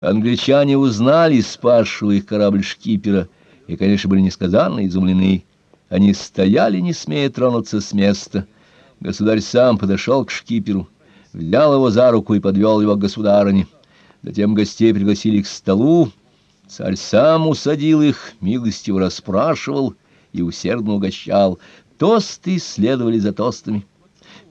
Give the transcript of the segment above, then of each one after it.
Англичане узнали спасшего их корабль шкипера и, конечно, были несказанно изумлены. Они стояли, не смея тронуться с места. Государь сам подошел к шкиперу, взял его за руку и подвел его к государыне. Затем гостей пригласили к столу. Царь сам усадил их, милостиво расспрашивал и усердно угощал. Тосты следовали за тостами.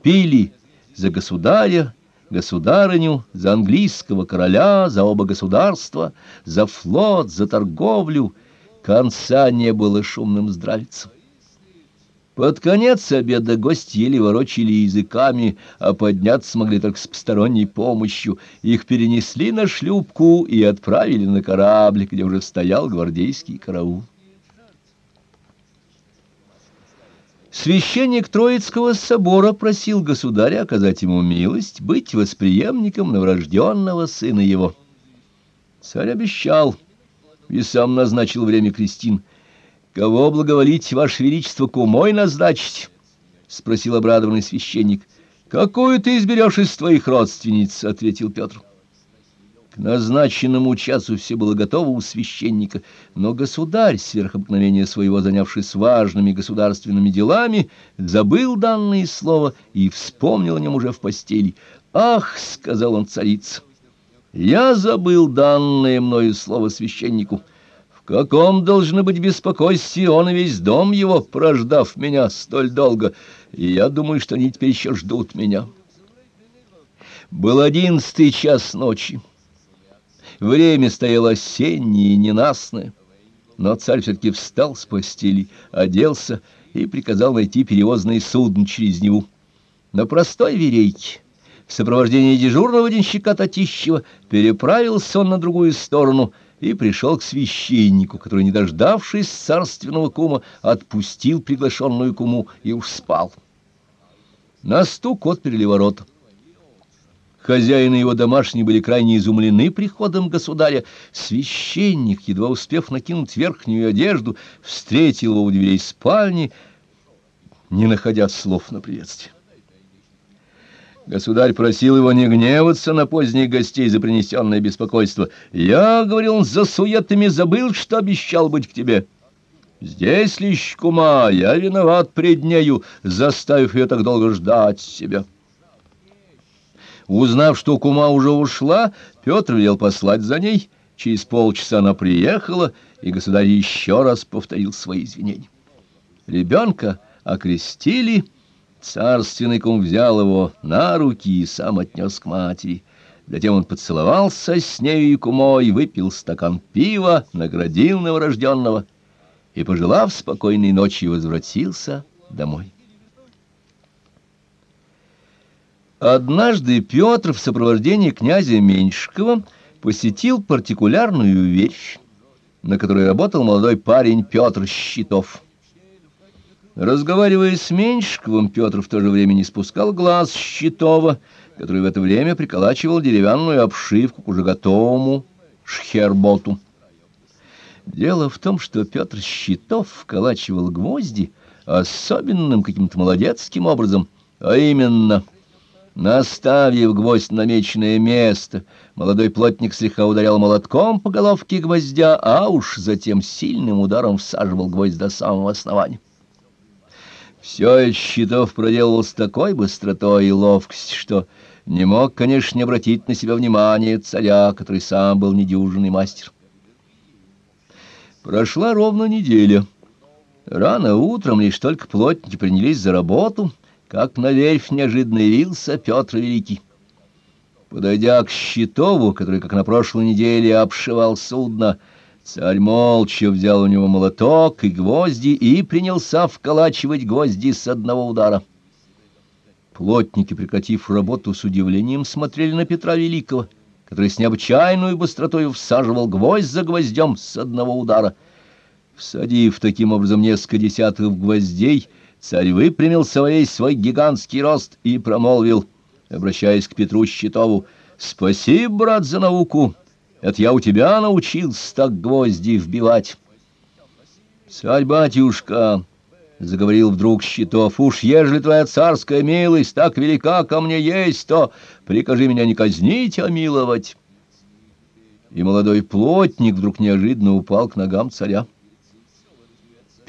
Пили за государя, государыню, за английского короля, за оба государства, за флот, за торговлю. Конца не было шумным здравицам. Под конец обеда гости еле ворочили языками, а подняться смогли только с посторонней помощью. Их перенесли на шлюпку и отправили на корабль, где уже стоял гвардейский караул. Священник Троицкого собора просил государя оказать ему милость быть восприемником новорожденного сына его. Царь обещал и сам назначил время крестин. «Кого благоволить, Ваше Величество, кумой назначить?» — спросил обрадованный священник. «Какую ты изберешь из твоих родственниц?» — ответил Петр назначенному часу все было готово у священника, но государь, сверх обыкновения своего занявшись важными государственными делами, забыл данное слово и вспомнил о нем уже в постели. «Ах!» — сказал он царице, — «я забыл данное мною слово священнику». В каком должно быть беспокойстве он и весь дом его, прождав меня столь долго, и я думаю, что они теперь еще ждут меня. Был одиннадцатый час ночи. Время стояло осеннее ненастное. Но царь все-таки встал с постели, оделся и приказал найти перевозное судно через Неву. На простой верейке, в сопровождении дежурного денщика Татищева, переправился он на другую сторону и пришел к священнику, который, не дождавшись царственного кума, отпустил приглашенную куму и уж спал. На стук отперли ворота. Хозяин и его домашние были крайне изумлены приходом государя. Священник, едва успев накинуть верхнюю одежду, встретил его у дверей спальни, не находя слов на приветствие. Государь просил его не гневаться на поздних гостей за принесенное беспокойство. «Я, — говорил он, — за суетами забыл, что обещал быть к тебе. Здесь лишь кума, я виноват пред нею, заставив ее так долго ждать себя». Узнав, что кума уже ушла, Петр велел послать за ней. Через полчаса она приехала, и государь еще раз повторил свои извинения. Ребенка окрестили, царственный кум взял его на руки и сам отнес к матери. Затем он поцеловался с нею и кумой, выпил стакан пива, наградил новорожденного и, пожелав спокойной ночи, возвратился домой. Однажды Петр в сопровождении князя Меньшикова посетил партикулярную вещь, на которой работал молодой парень Петр Щитов. Разговаривая с Меньшиковым, Петр в то же время не спускал глаз Щитова, который в это время приколачивал деревянную обшивку к уже готовому шхерботу. Дело в том, что Петр Щитов вколачивал гвозди особенным каким-то молодецким образом, а именно — Наставив гвоздь на намеченное место, молодой плотник слегка ударял молотком по головке гвоздя, а уж затем сильным ударом всаживал гвоздь до самого основания. Все это щитов проделал с такой быстротой и ловкостью, что не мог, конечно, не обратить на себя внимание царя, который сам был недюжинный мастер. Прошла ровно неделя. Рано утром лишь только плотники принялись за работу — как на верфь неожиданно явился Петр Великий. Подойдя к Щитову, который, как на прошлой неделе, обшивал судно, царь молча взял у него молоток и гвозди и принялся вколачивать гвозди с одного удара. Плотники, прекратив работу, с удивлением смотрели на Петра Великого, который с необычайной быстротой всаживал гвоздь за гвоздем с одного удара. Всадив таким образом несколько десятков гвоздей, Царь выпрямился во весь свой гигантский рост и промолвил, обращаясь к Петру Щитову, «Спасибо, брат, за науку. Это я у тебя научился так гвозди вбивать». «Царь-батюшка», — заговорил вдруг Щитов, — «уж ежели твоя царская милость так велика ко мне есть, то прикажи меня не казнить, а миловать». и молодой плотник вдруг неожиданно упал к ногам царя.